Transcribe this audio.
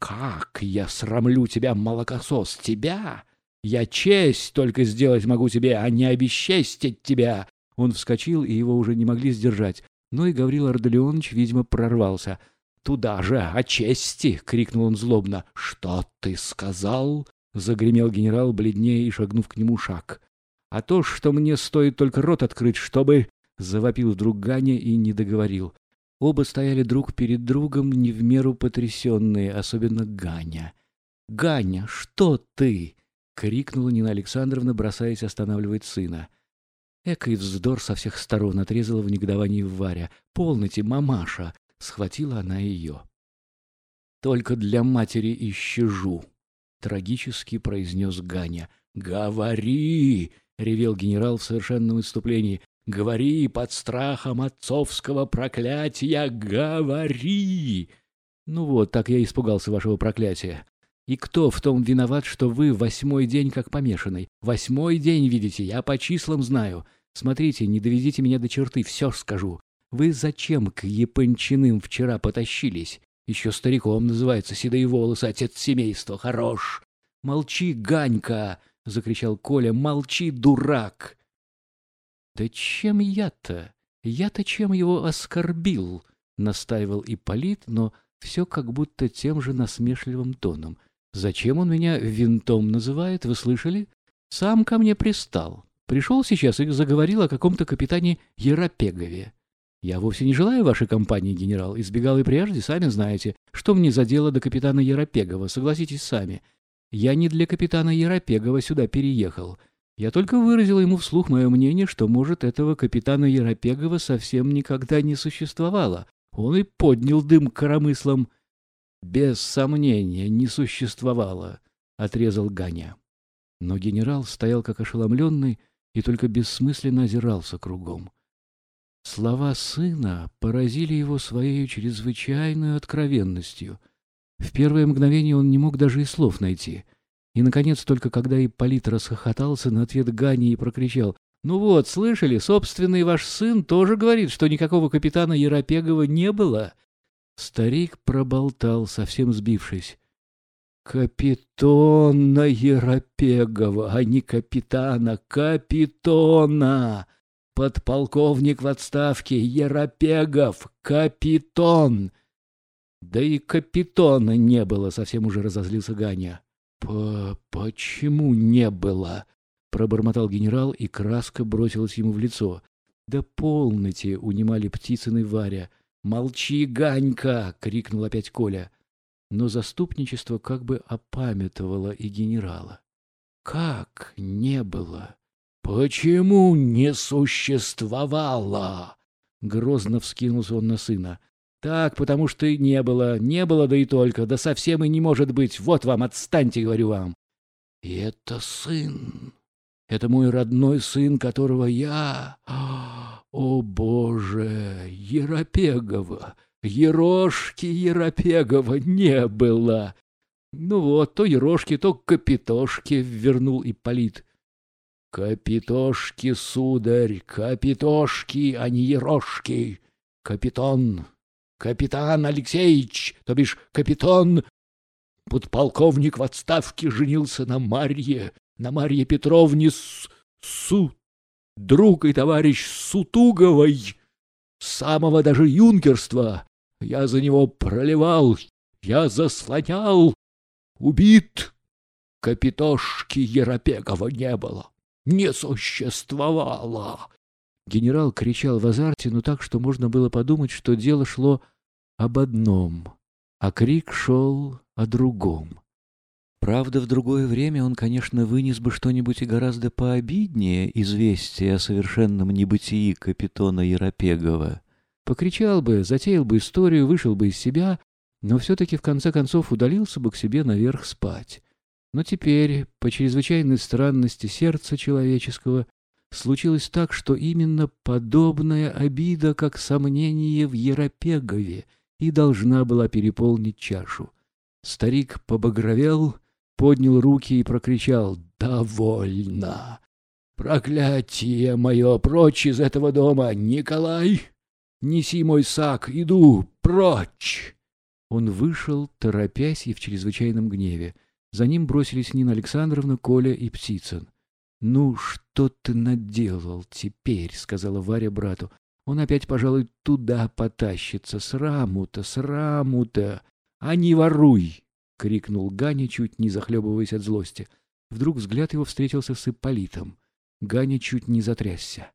Как я срамлю тебя, молокосос, тебя? Я честь только сделать могу тебе, а не обесчестить тебя. Он вскочил, и его уже не могли сдержать. Но и Гаврил Ардалионович, видимо, прорвался. «Туда же, о чести!» — крикнул он злобно. «Что ты сказал?» — загремел генерал, бледнее и шагнув к нему шаг. «А то, что мне стоит только рот открыть, чтобы...» — завопил вдруг Ганя и не договорил. Оба стояли друг перед другом, не в меру потрясенные, особенно Ганя. «Ганя, что ты?» — крикнула Нина Александровна, бросаясь останавливать сына. Экой вздор со всех сторон отрезала в негодовании Варя. «Полноте, мамаша!» — схватила она ее. «Только для матери ищежу!» — трагически произнес Ганя. «Говори!» — ревел генерал в совершенном выступлении. Говори под страхом отцовского проклятия, говори! Ну вот, так я испугался вашего проклятия. И кто в том виноват, что вы восьмой день как помешанный? Восьмой день, видите, я по числам знаю. Смотрите, не доведите меня до черты, все скажу. Вы зачем к Япончиным вчера потащились? Еще стариком называется, седые волосы, отец семейства, хорош. Молчи, Ганька! — закричал Коля. Молчи, дурак! «Да чем я-то? Я-то чем его оскорбил?» — настаивал Ипполит, но все как будто тем же насмешливым тоном. «Зачем он меня винтом называет, вы слышали? Сам ко мне пристал. Пришел сейчас и заговорил о каком-то капитане Еропегове. Я вовсе не желаю вашей компании, генерал. Избегал и прежде, сами знаете. Что мне за дело до капитана Еропегова, согласитесь сами. Я не для капитана Еропегова сюда переехал». Я только выразил ему вслух мое мнение, что, может, этого капитана Еропегова совсем никогда не существовало. Он и поднял дым коромыслом. «Без сомнения, не существовало», — отрезал Ганя. Но генерал стоял как ошеломленный и только бессмысленно озирался кругом. Слова сына поразили его своей чрезвычайной откровенностью. В первое мгновение он не мог даже и слов найти — и, наконец, только когда Ипполит расхохотался на ответ Гани и прокричал «Ну вот, слышали, собственный ваш сын тоже говорит, что никакого капитана Еропегова не было». Старик проболтал, совсем сбившись. «Капитона Еропегова, а не капитана, капитона! Подполковник в отставке, Еропегов, капитон!» «Да и капитона не было», — совсем уже разозлился Ганя. По почему не было? пробормотал генерал, и краска бросилась ему в лицо. Да полноте, унимали Птицын Варя. Молчи, Ганька, крикнул опять Коля. Но заступничество как бы опамятовало и генерала. Как не было? Почему не существовало? Грозно вскинулся он на сына. Так, потому что и не было, не было, да и только, да совсем и не может быть. Вот вам, отстаньте, говорю вам. И это сын. Это мой родной сын, которого я... О, Боже! Еропегова! Ерошки Еропегова не было! Ну вот, то Ерошки, то Капитошки, — вернул Ипполит. Капитошки, сударь, Капитошки, а не Ерошки. Капитон, Капитан Алексеевич, то бишь капитан, подполковник в отставке, женился на Марье, на Марье Петровне с... Су... Друг и товарищ Сутуговой, самого даже юнкерства. Я за него проливал, я заслонял. Убит. Капитошки Еропегова не было, не существовало. Генерал кричал в азарте, но так, что можно было подумать, что дело шло об одном, а крик шел о другом. Правда, в другое время он, конечно, вынес бы что-нибудь и гораздо пообиднее известие о совершенном небытии капитона Еропегова. Покричал бы, затеял бы историю, вышел бы из себя, но все-таки в конце концов удалился бы к себе наверх спать. Но теперь, по чрезвычайной странности сердца человеческого, случилось так, что именно подобная обида, как сомнение в Еропегове, и должна была переполнить чашу. Старик побагровел, поднял руки и прокричал «Довольно! Проклятие мое прочь из этого дома! Николай, неси мой сак, иду прочь!» Он вышел, торопясь и в чрезвычайном гневе. За ним бросились Нина Александровна, Коля и Птицын. «Ну, что ты наделал теперь?» — сказала Варя брату. «Он опять, пожалуй, туда потащится. Сраму-то, сраму-то! А не воруй!» — крикнул Ганя, чуть не захлебываясь от злости. Вдруг взгляд его встретился с Ипполитом. Ганя чуть не затрясся.